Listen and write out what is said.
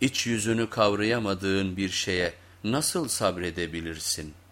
iç yüzünü kavrayamadığın bir şeye nasıl sabredebilirsin?''